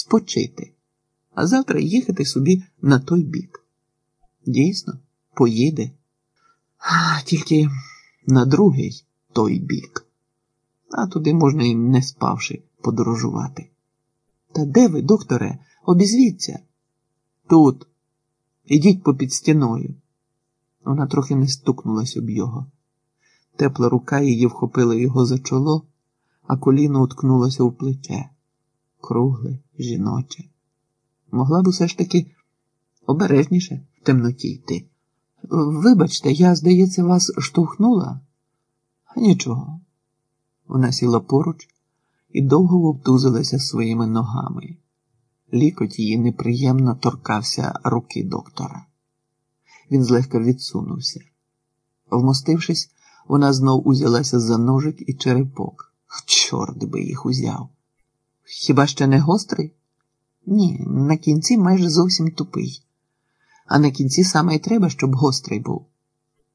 спочити, а завтра їхати собі на той бік. Дійсно, поїде. Тільки на другий той бік. А туди можна і не спавши подорожувати. Та де ви, докторе, обізвіться? Тут. Ідіть попід стіною. Вона трохи не стукнулась об його. Тепла рука її вхопила його за чоло, а коліно уткнулося у плече. Кругле, жіноче. Могла б усе ж таки обережніше в темноті йти. Вибачте, я, здається, вас штовхнула? Нічого. Вона сіла поруч і довго вовтузилася своїми ногами. Лікоть її неприємно торкався руки доктора. Він злегка відсунувся. Вмостившись, вона знов узялася за ножик і черепок. Чорт би їх узяв. Хіба ще не гострий? Ні, на кінці майже зовсім тупий. А на кінці саме й треба, щоб гострий був.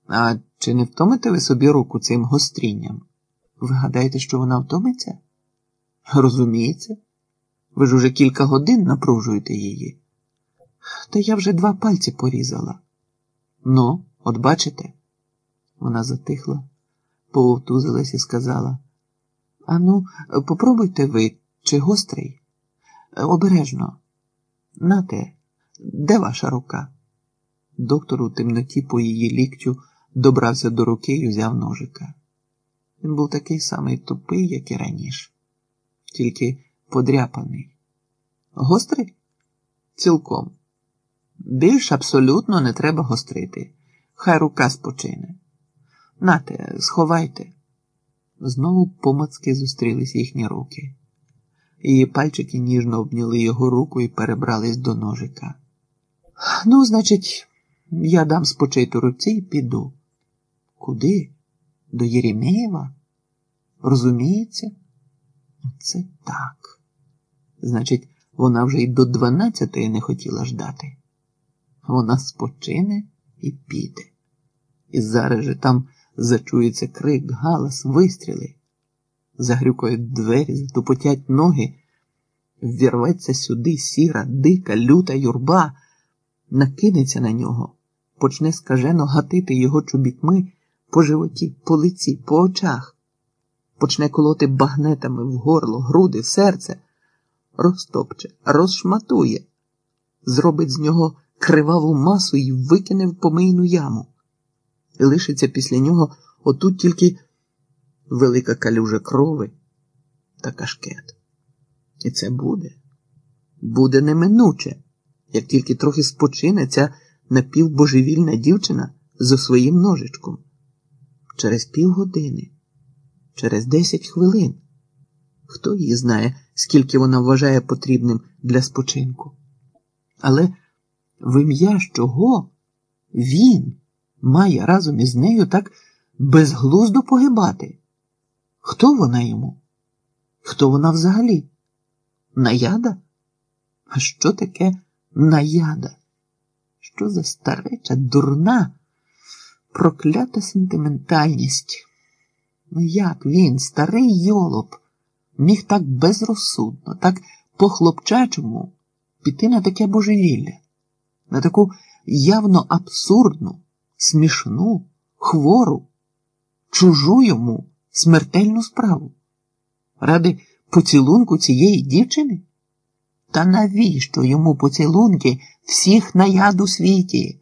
А чи не втомите ви собі руку цим гострінням? Ви гадаєте, що вона втомиться? Розуміється. Ви ж уже кілька годин напружуєте її. Та я вже два пальці порізала. Ну, от бачите? Вона затихла, пововтузилась і сказала: Ану, попробуйте ви, чи гострий? Обережно. Нате, де ваша рука? Доктор у темноті по її ліктю добрався до руки і взяв ножика. Він був такий самий тупий, як і раніше, тільки подряпаний. Гострий? Цілком. Більш абсолютно не треба гострити. Хай рука спочине. Нате, сховайте. Знову помацки зустрілись їхні руки. Її пальчики ніжно обняли його руку і перебрались до ножика. Ну, значить, я дам спочити руці і піду. Куди? До Єремєєва? Розуміється? Це так. Значить, вона вже й до дванадцятої не хотіла ждати. Вона спочине і піде. І зараз же там зачується крик, галас, вистріли. Загрюкають двері, затупотять ноги, ввірветься сюди сіра, дика, люта юрба, накинеться на нього, почне скажено гатити його чобітьми по животі, по лиці, по очах, почне колоти багнетами в горло, груди, в серце, розтопче, розшматує, зробить з нього криваву масу і викине в помийну яму. І лишиться після нього отут тільки велика калюжа крови та кашкет. І це буде, буде неминуче, як тільки трохи спочине ця напівбожевільна дівчина зо своїм ножичком. Через півгодини, через десять хвилин. Хто її знає, скільки вона вважає потрібним для спочинку. Але в ім'я чого він має разом із нею так безглуздо погибати? Хто вона йому? Хто вона взагалі? Наяда? А що таке наяда? Що за стареча, дурна, проклята сентиментальність? Ну як він, старий йолоп, міг так безрозсудно, так по-хлопчачому піти на таке божевілля, на таку явно абсурдну, смішну, хвору, чужу йому смертельну справу? Ради поцілунку цієї дівчини? Та навіщо йому поцілунки всіх на яд у світі?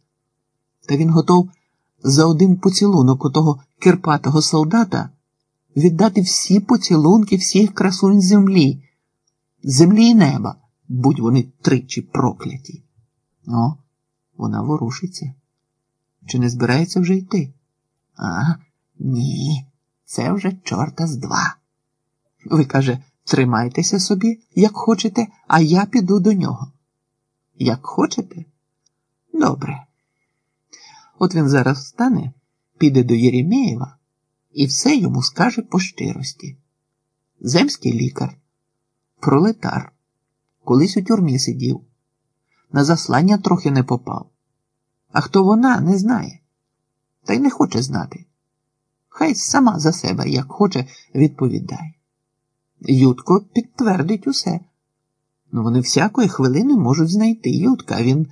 Та він готов за один поцілунок у того кирпатого солдата віддати всі поцілунки всіх красунь землі, землі і неба, будь вони тричі прокляті. О, вона ворушиться. Чи не збирається вже йти? А, ні, це вже чорта з два. Ви каже, тримайтеся собі, як хочете, а я піду до нього. Як хочете? Добре. От він зараз встане, піде до Єремєєва і все йому скаже по щирості. Земський лікар, пролетар, колись у тюрмі сидів, на заслання трохи не попав. А хто вона, не знає, та й не хоче знати. Хай сама за себе, як хоче, відповідає. Ютко підтвердить усе. Ну, вони всякої хвилини можуть знайти Ютка. Він